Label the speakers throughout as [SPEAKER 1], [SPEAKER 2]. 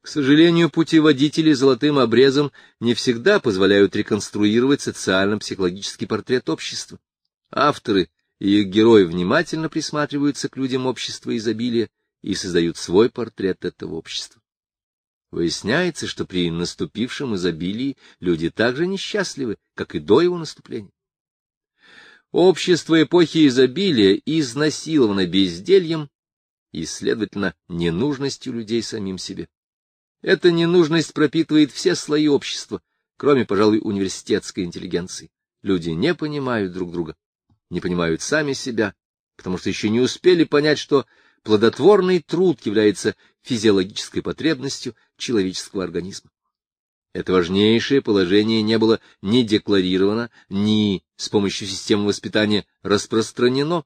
[SPEAKER 1] К сожалению, путеводители золотым обрезом не всегда позволяют реконструировать социально-психологический портрет общества. Авторы и их герои внимательно присматриваются к людям общества изобилия и создают свой портрет этого общества. Выясняется, что при наступившем изобилии люди так же несчастливы, как и до его наступления. Общество эпохи изобилия изнасиловано бездельем и, следовательно, ненужностью людей самим себе. Эта ненужность пропитывает все слои общества, кроме, пожалуй, университетской интеллигенции. Люди не понимают друг друга, не понимают сами себя, потому что еще не успели понять, что плодотворный труд является физиологической потребностью человеческого организма. Это важнейшее положение не было ни декларировано, ни с помощью системы воспитания распространено.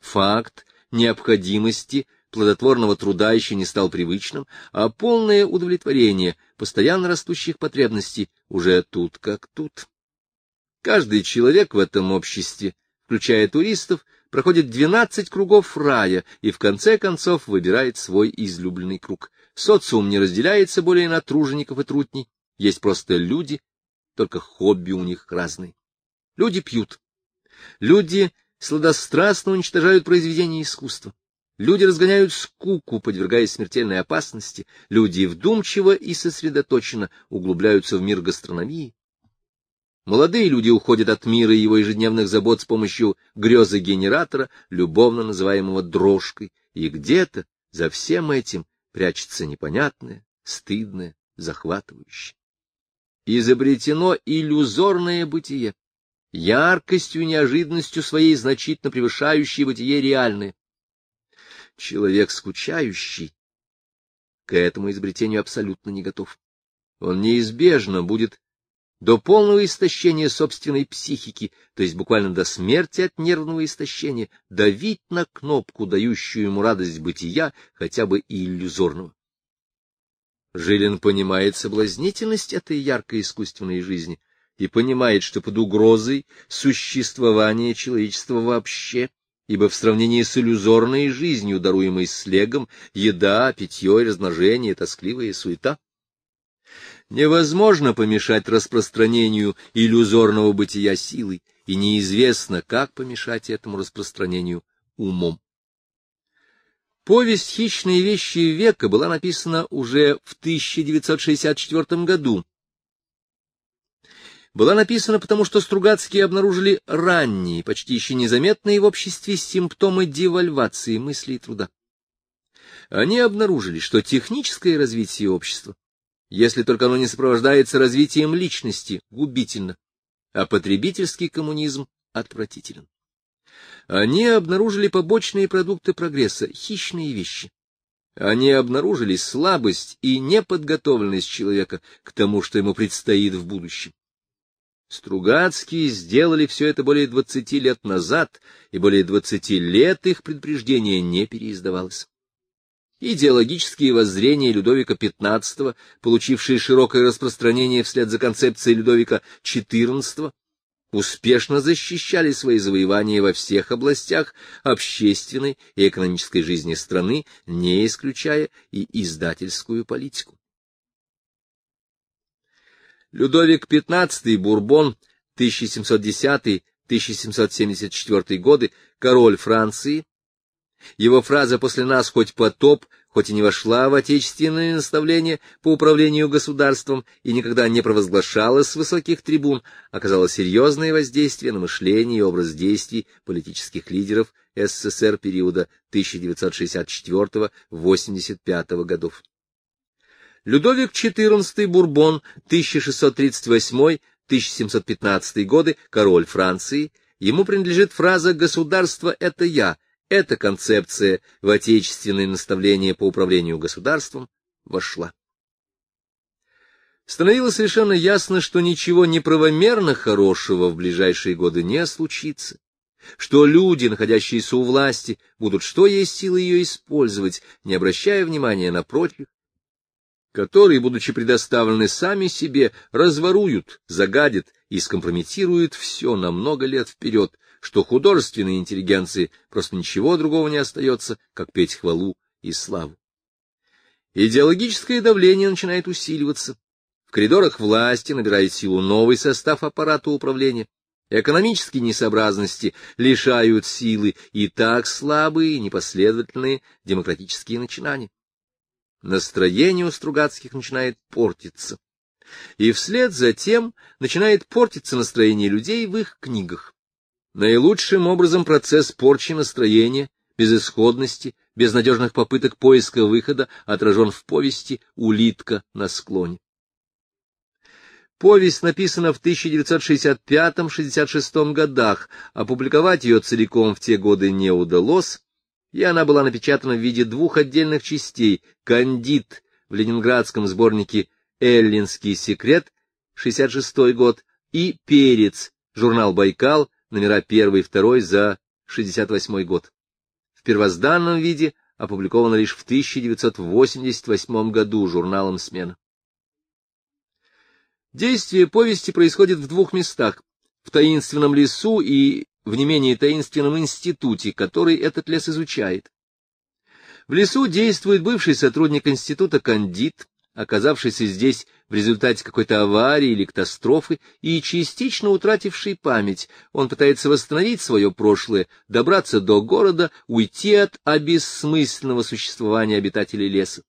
[SPEAKER 1] Факт необходимости плодотворного труда еще не стал привычным, а полное удовлетворение постоянно растущих потребностей уже тут как тут. Каждый человек в этом обществе, включая туристов, проходит двенадцать кругов рая и в конце концов выбирает свой излюбленный круг. Социум не разделяется более на тружеников и трутней, есть просто люди, только хобби у них разные. Люди пьют. Люди сладострастно уничтожают произведения искусства. Люди разгоняют скуку, подвергаясь смертельной опасности. Люди вдумчиво и сосредоточенно углубляются в мир гастрономии. Молодые люди уходят от мира и его ежедневных забот с помощью грезы генератора, любовно называемого дрожкой, и где-то за всем этим прячется непонятное, стыдное, захватывающее. Изобретено иллюзорное бытие, яркостью и неожиданностью своей значительно превышающее бытие реальное. Человек скучающий к этому изобретению абсолютно не готов. Он неизбежно будет до полного истощения собственной психики, то есть буквально до смерти от нервного истощения, давить на кнопку, дающую ему радость бытия, хотя бы и иллюзорного. Жилин понимает соблазнительность этой яркой искусственной жизни и понимает, что под угрозой существования человечества вообще, ибо в сравнении с иллюзорной жизнью, даруемой слегом, еда, питье и размножение — тоскливая суета. Невозможно помешать распространению иллюзорного бытия силой, и неизвестно, как помешать этому распространению умом. Повесть «Хищные вещи века» была написана уже в 1964 году. Была написана потому, что Стругацкие обнаружили ранние, почти еще незаметные в обществе симптомы девальвации мысли и труда. Они обнаружили, что техническое развитие общества если только оно не сопровождается развитием личности, губительно, а потребительский коммунизм отвратителен. Они обнаружили побочные продукты прогресса, хищные вещи. Они обнаружили слабость и неподготовленность человека к тому, что ему предстоит в будущем. Стругацкие сделали все это более двадцати лет назад, и более двадцати лет их предупреждение не переиздавалось. Идеологические воззрения Людовика XV, получившие широкое распространение вслед за концепцией Людовика XIV, успешно защищали свои завоевания во всех областях общественной и экономической жизни страны, не исключая и издательскую политику. Людовик XV Бурбон 1710-1774 годы, король Франции, его фраза «после нас хоть потоп», хоть и не вошла в отечественное наставление по управлению государством и никогда не провозглашалась с высоких трибун, оказала серьезное воздействие на мышление и образ действий политических лидеров СССР периода 1964-85 годов. Людовик XIV Бурбон, 1638-1715 годы, король Франции, ему принадлежит фраза «государство — это я», эта концепция в отечественное наставление по управлению государством вошла. Становилось совершенно ясно, что ничего неправомерно хорошего в ближайшие годы не случится, что люди, находящиеся у власти, будут что есть силы ее использовать, не обращая внимания на прочих, которые, будучи предоставлены сами себе, разворуют, загадят и скомпрометируют все на много лет вперед, что художественной интеллигенции просто ничего другого не остается, как петь хвалу и славу. Идеологическое давление начинает усиливаться. В коридорах власти набирает силу новый состав аппарата управления. Экономические несообразности лишают силы и так слабые непоследовательные демократические начинания. Настроение у Стругацких начинает портиться. И вслед за тем начинает портиться настроение людей в их книгах. Наилучшим образом процесс порчи настроения, безысходности, безнадежных попыток поиска выхода отражен в повести «Улитка на склоне». Повесть написана в 1965-66 годах, опубликовать ее целиком в те годы не удалось, и она была напечатана в виде двух отдельных частей «Кандид» в ленинградском сборнике «Эллинский секрет» 66 год и «Перец» журнал «Байкал» номера 1 и 2 за 68 год. В первозданном виде опубликовано лишь в 1988 году журналом «Смена». Действие повести происходит в двух местах — в таинственном лесу и в не менее таинственном институте, который этот лес изучает. В лесу действует бывший сотрудник института Кандид, оказавшийся здесь в результате какой-то аварии или катастрофы и частично утративший память. Он пытается восстановить свое прошлое, добраться до города, уйти от обессмысленного существования обитателей леса.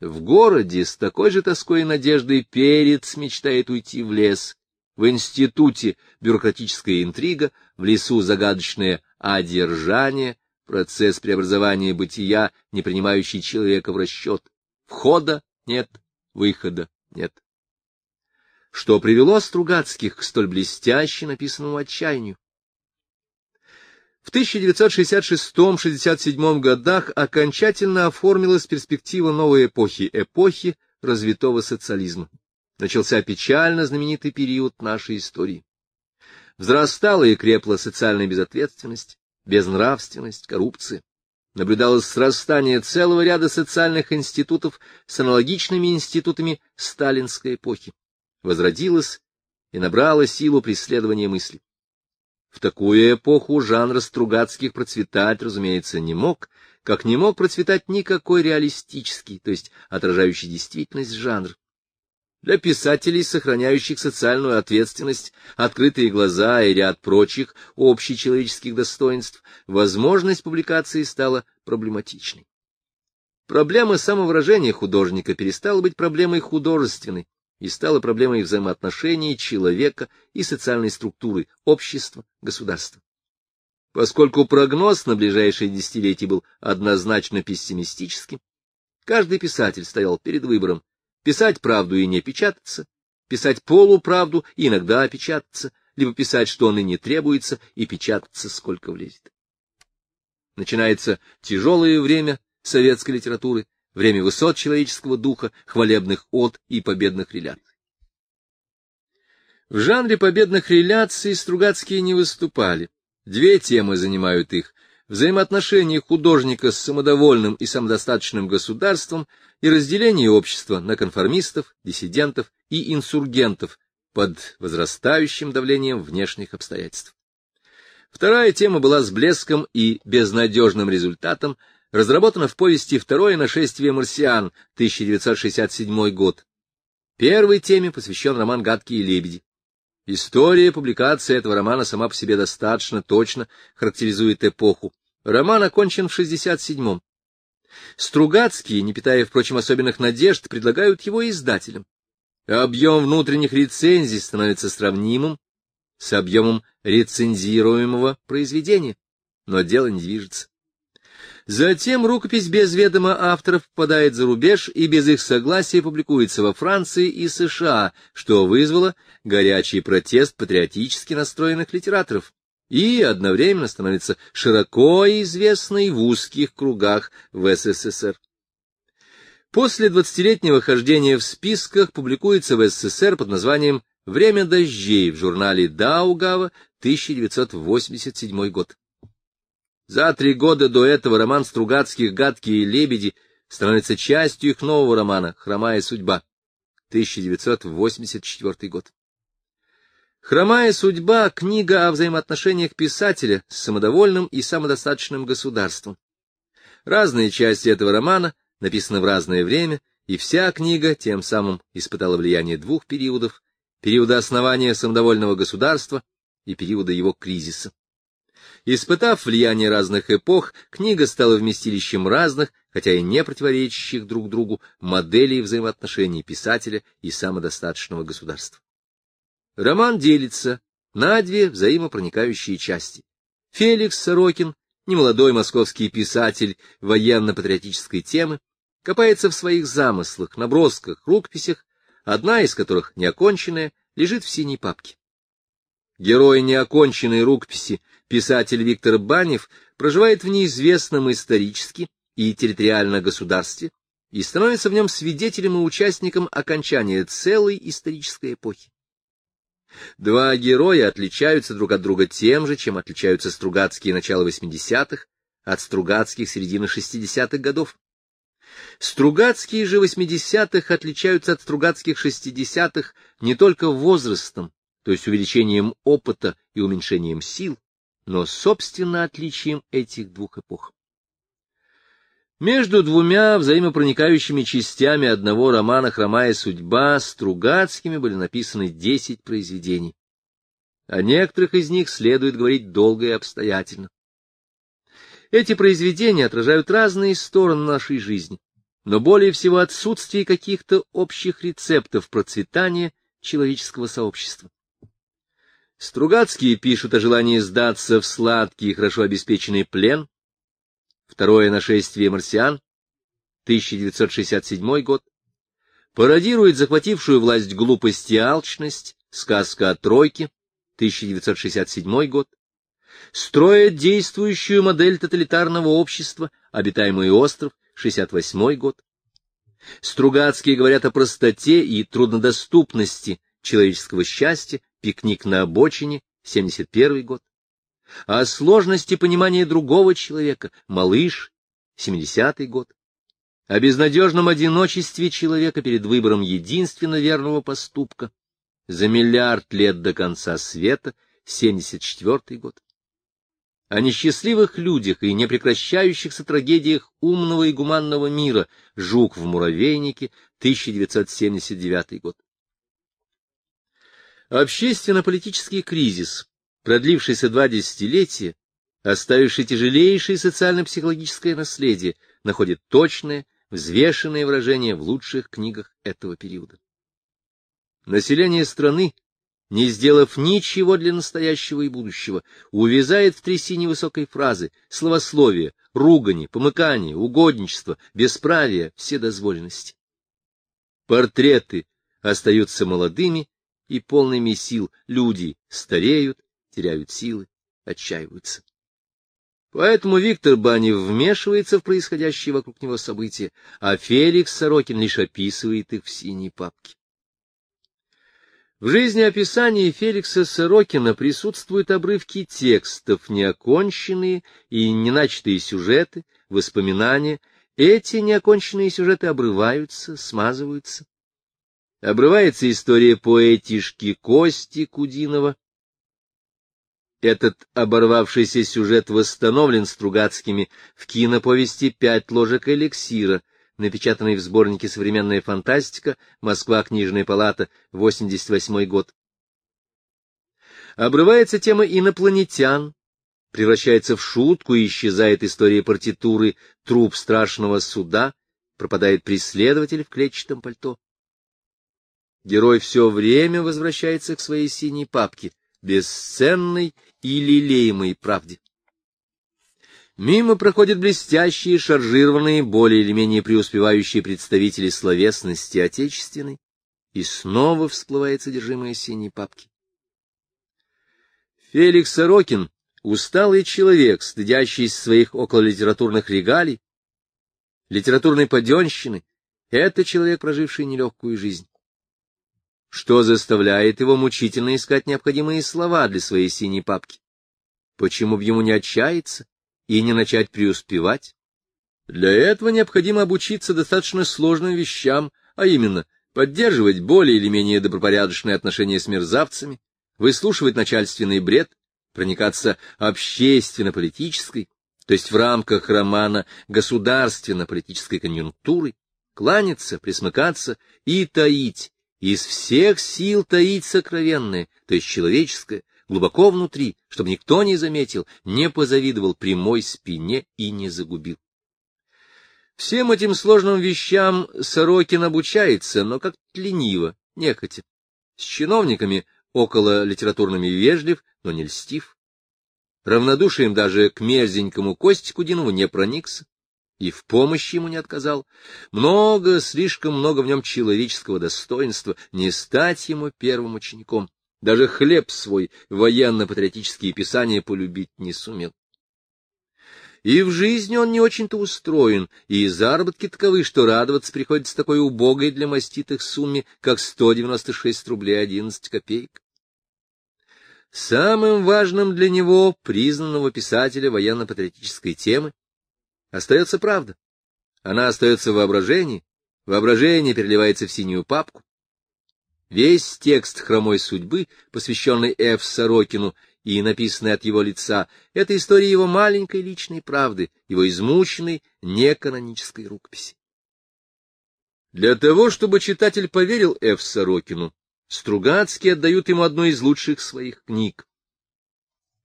[SPEAKER 1] В городе с такой же тоской и надеждой перец мечтает уйти в лес. В институте бюрократическая интрига, в лесу загадочное одержание, процесс преобразования бытия, не принимающий человека в расчет. Входа нет, выхода нет. Что привело Стругацких к столь блестяще написанному отчаянию? В 1966-67 годах окончательно оформилась перспектива новой эпохи, эпохи развитого социализма. Начался печально знаменитый период нашей истории. Взрастала и крепла социальная безответственность, безнравственность, коррупция. Наблюдалось срастание целого ряда социальных институтов с аналогичными институтами сталинской эпохи. Возродилась и набрала силу преследования мысли. В такую эпоху жанр Стругацких процветать, разумеется, не мог, как не мог процветать никакой реалистический, то есть отражающий действительность жанр. Для писателей, сохраняющих социальную ответственность, открытые глаза и ряд прочих общечеловеческих достоинств, возможность публикации стала проблематичной. Проблема самовыражения художника перестала быть проблемой художественной, и стала проблемой взаимоотношений человека и социальной структуры общества, государства. Поскольку прогноз на ближайшие десятилетия был однозначно пессимистическим, каждый писатель стоял перед выбором писать правду и не печататься, писать полуправду и иногда печататься, либо писать, что он и не требуется, и печататься, сколько влезет. Начинается тяжелое время советской литературы, время высот человеческого духа, хвалебных от и победных реляций. В жанре победных реляций Стругацкие не выступали. Две темы занимают их — взаимоотношения художника с самодовольным и самодостаточным государством и разделение общества на конформистов, диссидентов и инсургентов под возрастающим давлением внешних обстоятельств. Вторая тема была с блеском и безнадежным результатом разработана в повести «Второе нашествие марсиан», 1967 год. Первой теме посвящен роман «Гадкие лебеди». История публикации этого романа сама по себе достаточно точно характеризует эпоху. Роман окончен в 67-м. Стругацкие, не питая, впрочем, особенных надежд, предлагают его издателям. Объем внутренних рецензий становится сравнимым с объемом рецензируемого произведения, но дело не движется. Затем рукопись без ведома авторов попадает за рубеж и без их согласия публикуется во Франции и США, что вызвало горячий протест патриотически настроенных литераторов и одновременно становится широко известной в узких кругах в СССР. После двадцатилетнего хождения в списках публикуется в СССР под названием «Время дождей» в журнале Даугава, 1987 год. За три года до этого роман Стругацких «Гадкие лебеди» становится частью их нового романа «Хромая судьба», 1984 год. «Хромая судьба» — книга о взаимоотношениях писателя с самодовольным и самодостаточным государством. Разные части этого романа написана в разное время, и вся книга тем самым испытала влияние двух периодов — периода основания самодовольного государства и периода его кризиса. Испытав влияние разных эпох, книга стала вместилищем разных, хотя и не противоречащих друг другу, моделей взаимоотношений писателя и самодостаточного государства. Роман делится на две взаимопроникающие части. Феликс Сорокин, немолодой московский писатель военно-патриотической темы, копается в своих замыслах, набросках, рукописях, одна из которых, неоконченная, лежит в синей папке. Герой неоконченной рукописи, писатель Виктор Банев, проживает в неизвестном исторически и территориально государстве и становится в нем свидетелем и участником окончания целой исторической эпохи. Два героя отличаются друг от друга тем же, чем отличаются Стругацкие начала 80-х от Стругацких середины 60-х годов. Стругацкие же 80-х отличаются от Стругацких 60-х не только возрастом, то есть увеличением опыта и уменьшением сил, но, собственно, отличием этих двух эпох. Между двумя взаимопроникающими частями одного романа «Хромая судьба» Стругацкими были написаны десять произведений. О некоторых из них следует говорить долго и обстоятельно. Эти произведения отражают разные стороны нашей жизни, но более всего отсутствие каких-то общих рецептов процветания человеческого сообщества. Стругацкие пишут о желании сдаться в сладкий и хорошо обеспеченный плен. Второе нашествие марсиан, 1967 год. Пародирует захватившую власть глупость и алчность, сказка о тройке, 1967 год. Строит действующую модель тоталитарного общества, обитаемый остров, 68 год. Стругацкие говорят о простоте и труднодоступности человеческого счастья, пикник на обочине, 71 год. О сложности понимания другого человека, малыш, 70 год. О безнадежном одиночестве человека перед выбором единственно верного поступка, за миллиард лет до конца света, 74 год. О несчастливых людях и непрекращающихся трагедиях умного и гуманного мира, жук в муравейнике, 1979 год. Общественно-политический кризис, продлившийся два десятилетия, оставивший тяжелейшее социально-психологическое наследие, находит точное, взвешенное выражение в лучших книгах этого периода. Население страны, не сделав ничего для настоящего и будущего, увязает в трясине высокой фразы, словословия, ругани, помыкания, угодничества, бесправия, вседозволенности. Портреты остаются молодыми и полными сил. Люди стареют, теряют силы, отчаиваются. Поэтому Виктор Банев вмешивается в происходящие вокруг него события, а Феликс Сорокин лишь описывает их в синей папке. В жизнеописании Феликса Сорокина присутствуют обрывки текстов, неоконченные и неначатые сюжеты, воспоминания. Эти неоконченные сюжеты обрываются, смазываются. Обрывается история поэтишки Кости Кудинова. Этот оборвавшийся сюжет восстановлен Стругацкими в киноповести «Пять ложек эликсира», напечатанной в сборнике «Современная фантастика», Москва, Книжная палата, 88 год. Обрывается тема инопланетян, превращается в шутку и исчезает история партитуры «Труп страшного суда», пропадает преследователь в клетчатом пальто. Герой все время возвращается к своей синей папке, бесценной и лелеемой правде. Мимо проходят блестящие, шаржированные, более или менее преуспевающие представители словесности отечественной, и снова всплывает содержимое синей папки. Феликс Сорокин — усталый человек, стыдящийся своих окололитературных регалий, литературной паденщины, это человек, проживший нелегкую жизнь что заставляет его мучительно искать необходимые слова для своей синей папки. Почему бы ему не отчаяться и не начать преуспевать? Для этого необходимо обучиться достаточно сложным вещам, а именно поддерживать более или менее добропорядочные отношения с мерзавцами, выслушивать начальственный бред, проникаться общественно-политической, то есть в рамках романа государственно-политической конъюнктуры, кланяться, присмыкаться и таить, из всех сил таить сокровенное, то есть человеческое, глубоко внутри, чтобы никто не заметил, не позавидовал прямой спине и не загубил. Всем этим сложным вещам Сорокин обучается, но как лениво, нехотя. С чиновниками около литературными вежлив, но не льстив. Равнодушием даже к мерзенькому Костику Динову не проникся и в помощи ему не отказал. Много, слишком много в нем человеческого достоинства, не стать ему первым учеником. Даже хлеб свой, военно-патриотические писания полюбить не сумел. И в жизни он не очень-то устроен, и заработки таковы, что радоваться приходится такой убогой для маститых сумме, как 196 рублей 11 копеек. Самым важным для него, признанного писателя военно-патриотической темы, остается правда. Она остается в воображении, воображение переливается в синюю папку. Весь текст «Хромой судьбы», посвященный Ф. Сорокину и написанный от его лица, — это история его маленькой личной правды, его измученной неканонической рукописи. Для того, чтобы читатель поверил Ф. Сорокину, Стругацкие отдают ему одну из лучших своих книг.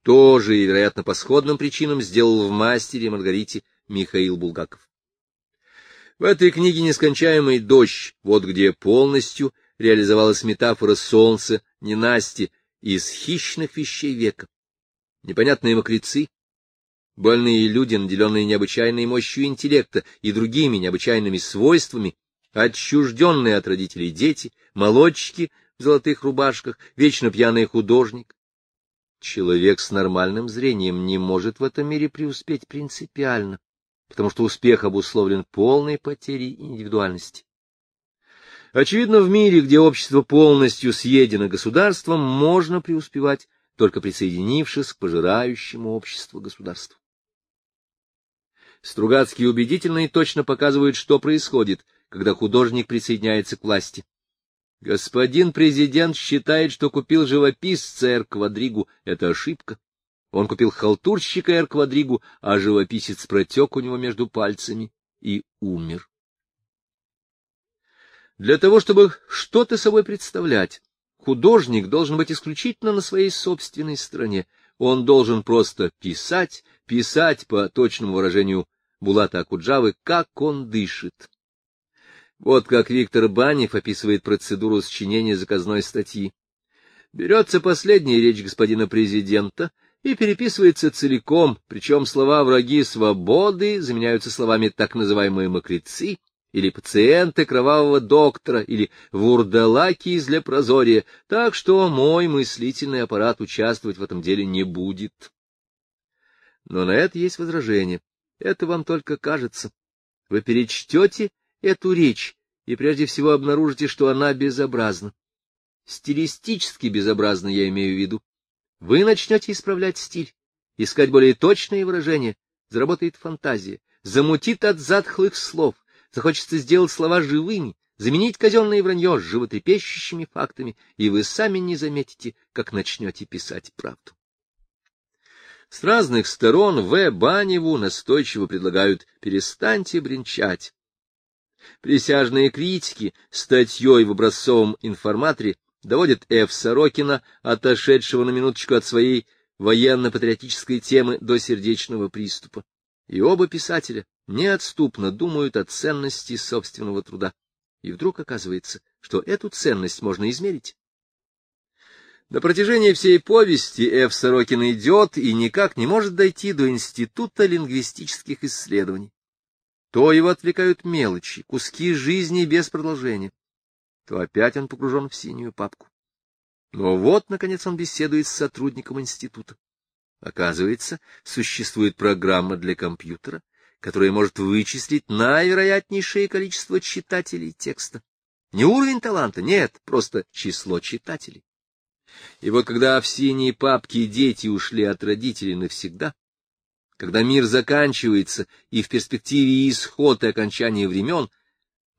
[SPEAKER 1] Тоже, вероятно, по сходным причинам сделал в «Мастере» Маргарите Михаил Булгаков. В этой книге «Нескончаемый дождь», вот где полностью реализовалась метафора солнца, ненасти, из хищных вещей века. Непонятные мокрецы, больные люди, наделенные необычайной мощью интеллекта и другими необычайными свойствами, отчужденные от родителей дети, молодчики в золотых рубашках, вечно пьяный художник. Человек с нормальным зрением не может в этом мире преуспеть принципиально, потому что успех обусловлен полной потерей индивидуальности. Очевидно, в мире, где общество полностью съедено государством, можно преуспевать, только присоединившись к пожирающему обществу государству. Стругацкие убедительно и точно показывают, что происходит, когда художник присоединяется к власти. Господин президент считает, что купил живописца Эр-Квадригу. Это ошибка. Он купил халтурщика Эр-Квадригу, а живописец протек у него между пальцами и умер. Для того, чтобы что-то собой представлять, художник должен быть исключительно на своей собственной стороне. Он должен просто писать, писать, по точному выражению Булата Акуджавы, как он дышит. Вот как Виктор Банев описывает процедуру сочинения заказной статьи. Берется последняя речь господина президента и переписывается целиком, причем слова «враги свободы» заменяются словами так называемые «мокрецы», или пациенты кровавого доктора, или вурдалаки из лепрозория, так что мой мыслительный аппарат участвовать в этом деле не будет. Но на это есть возражение. Это вам только кажется. Вы перечтете эту речь и прежде всего обнаружите, что она безобразна. Стилистически безобразна, я имею в виду. Вы начнете исправлять стиль, искать более точные выражения, заработает фантазия, замутит от затхлых слов, захочется сделать слова живыми, заменить казенное вранье с животрепещущими фактами, и вы сами не заметите, как начнете писать правду. С разных сторон В. Баневу настойчиво предлагают «перестаньте бренчать». Присяжные критики статьей в образцовом информаторе доводят Ф. Сорокина, отошедшего на минуточку от своей военно-патриотической темы до сердечного приступа. И оба писателя неотступно думают о ценности собственного труда. И вдруг оказывается, что эту ценность можно измерить. На протяжении всей повести Ф. Сорокин идет и никак не может дойти до Института лингвистических исследований. То его отвлекают мелочи, куски жизни без продолжения, то опять он погружен в синюю папку. Но вот, наконец, он беседует с сотрудником института. Оказывается, существует программа для компьютера, которая может вычислить наивероятнейшее количество читателей текста. Не уровень таланта, нет, просто число читателей. И вот когда в синей папке дети ушли от родителей навсегда, когда мир заканчивается и в перспективе исход и окончание времен,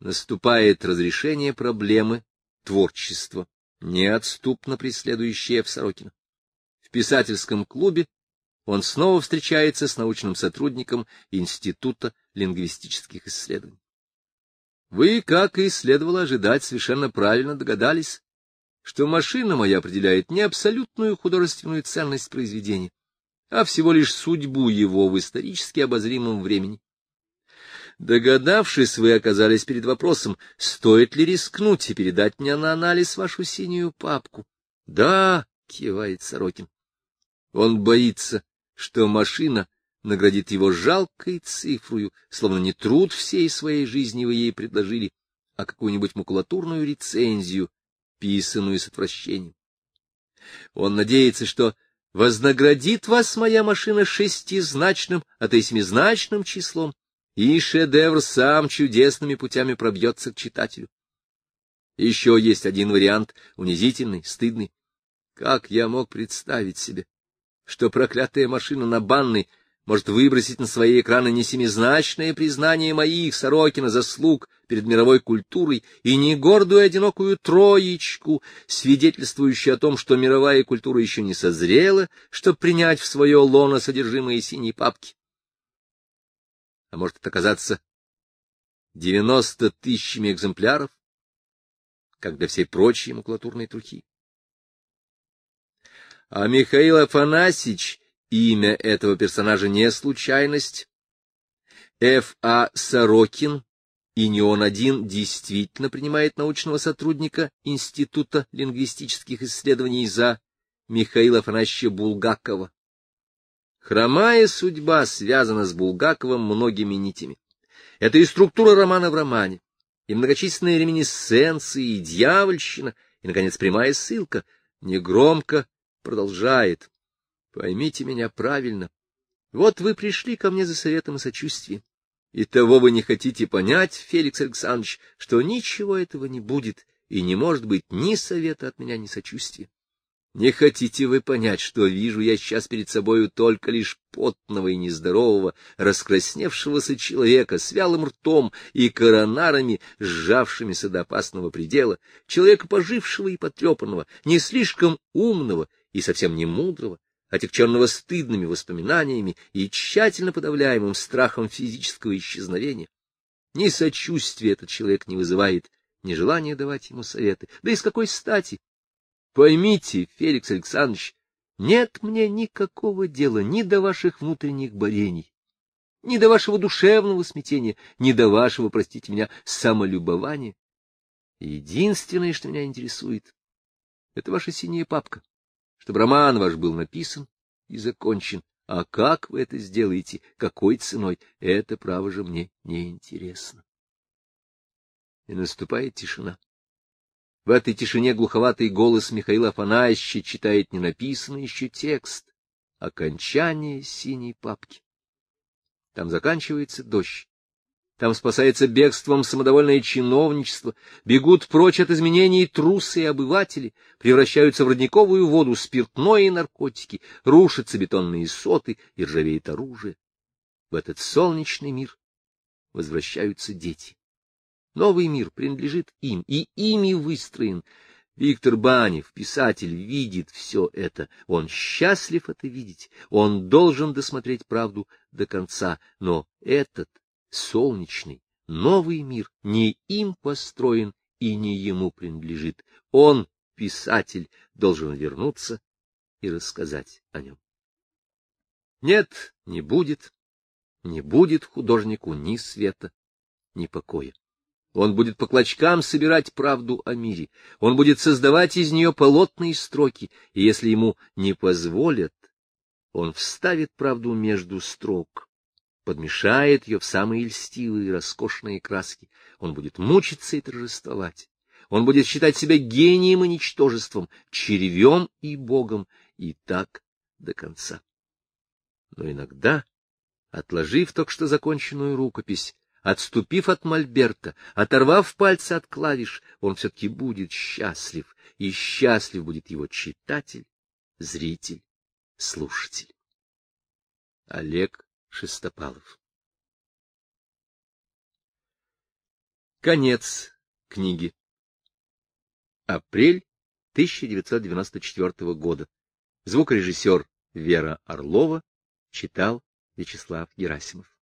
[SPEAKER 1] наступает разрешение проблемы творчества, неотступно преследующее в Сорокина. В писательском клубе он снова встречается с научным сотрудником Института лингвистических исследований. Вы, как и следовало ожидать, совершенно правильно догадались, что машина моя определяет не абсолютную художественную ценность произведения, а всего лишь судьбу его в исторически обозримом времени. Догадавшись, вы оказались перед вопросом, стоит ли рискнуть и передать мне на анализ вашу синюю папку. — Да, — кивает Сорокин. Он боится, что машина наградит его жалкой цифрою, словно не труд всей своей жизни вы ей предложили, а какую-нибудь макулатурную рецензию, писанную с отвращением. Он надеется, что вознаградит вас моя машина шестизначным, а то и семизначным числом, и шедевр сам чудесными путями пробьется к читателю. Еще есть один вариант, унизительный, стыдный. Как я мог представить себе, что проклятая машина на банной может выбросить на свои экраны не семизначное признание моих, Сорокина, заслуг перед мировой культурой и не гордую одинокую троечку, свидетельствующую о том, что мировая культура еще не созрела, чтобы принять в свое лоно содержимое синей папки а может это оказаться девяносто тысячами экземпляров, как для всей прочей макулатурной трухи. А Михаил Афанасьевич, имя этого персонажа не случайность, Ф. А. Сорокин, и не он один, действительно принимает научного сотрудника Института лингвистических исследований за Михаила Афанасьевича Булгакова. Хромая судьба связана с Булгаковым многими нитями. Это и структура романа в романе, и многочисленные реминисценции, и дьявольщина, и, наконец, прямая ссылка. Негромко продолжает. Поймите меня правильно. Вот вы пришли ко мне за советом и сочувствием. И того вы не хотите понять, Феликс Александрович, что ничего этого не будет, и не может быть ни совета от меня, ни сочувствия. Не хотите вы понять, что вижу я сейчас перед собою только лишь потного и нездорового, раскрасневшегося человека с вялым ртом и коронарами, сжавшимися до опасного предела, человека пожившего и потрепанного, не слишком умного и совсем не мудрого, отягченного стыдными воспоминаниями и тщательно подавляемым страхом физического исчезновения. Ни сочувствия этот человек не вызывает, ни желания давать ему советы. Да и с какой стати? Поймите, Феликс Александрович, нет мне никакого дела ни до ваших внутренних борений, ни до вашего душевного смятения, ни до вашего, простите меня, самолюбования. Единственное, что меня интересует, это ваша синяя папка, чтобы роман ваш был написан и закончен. А как вы это сделаете, какой ценой, это, право же, мне не интересно. И наступает тишина. В этой тишине глуховатый голос Михаила Афанасьевича читает ненаписанный еще текст, окончание синей папки. Там заканчивается дождь. Там спасается бегством самодовольное чиновничество, бегут прочь от изменений трусы и обыватели, превращаются в родниковую воду спиртное и наркотики, рушатся бетонные соты и ржавеет оружие. В этот солнечный мир возвращаются дети. Новый мир принадлежит им, и ими выстроен. Виктор Банев, писатель, видит все это. Он счастлив это видеть. Он должен досмотреть правду до конца. Но этот солнечный, новый мир не им построен и не ему принадлежит. Он, писатель, должен вернуться и рассказать о нем. Нет, не будет, не будет художнику ни света, ни покоя. Он будет по клочкам собирать правду о мире. Он будет создавать из нее полотные строки, и если ему не позволят, он вставит правду между строк, подмешает ее в самые льстивые и роскошные краски. Он будет мучиться и торжествовать. Он будет считать себя гением и ничтожеством, червем и богом, и так до конца. Но иногда, отложив только что законченную рукопись, Отступив от мольберта, оторвав пальцы от клавиш, он все-таки будет счастлив, и счастлив будет его читатель, зритель, слушатель. Олег Шестопалов Конец книги. Апрель 1994 года. Звукорежиссер Вера Орлова Читал Вячеслав Герасимов.